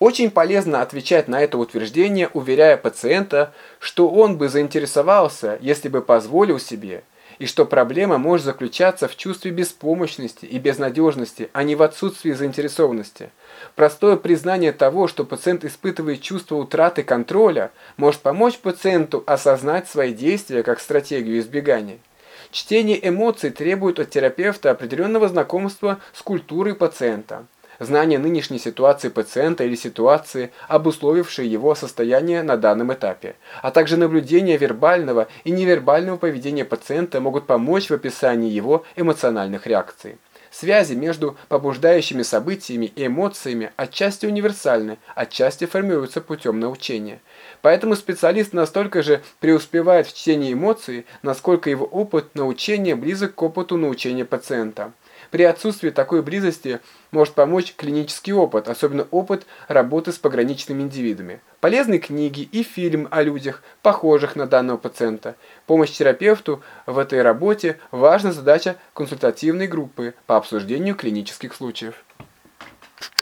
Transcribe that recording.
Очень полезно отвечать на это утверждение, уверяя пациента, что он бы заинтересовался, если бы позволил себе, и что проблема может заключаться в чувстве беспомощности и безнадежности, а не в отсутствии заинтересованности. Простое признание того, что пациент испытывает чувство утраты контроля, может помочь пациенту осознать свои действия как стратегию избегания. Чтение эмоций требует от терапевта определенного знакомства с культурой пациента знание нынешней ситуации пациента или ситуации, обусловившей его состояние на данном этапе, а также наблюдение вербального и невербального поведения пациента могут помочь в описании его эмоциональных реакций. Связи между побуждающими событиями и эмоциями отчасти универсальны, отчасти формируются путем научения. Поэтому специалист настолько же преуспевает в чтении эмоций, насколько его опыт научения близок к опыту научения пациента. При отсутствии такой близости может помочь клинический опыт, особенно опыт работы с пограничными индивидами. Полезны книги и фильм о людях, похожих на данного пациента. Помощь терапевту в этой работе – важная задача консультативной группы по обсуждению клинических случаев.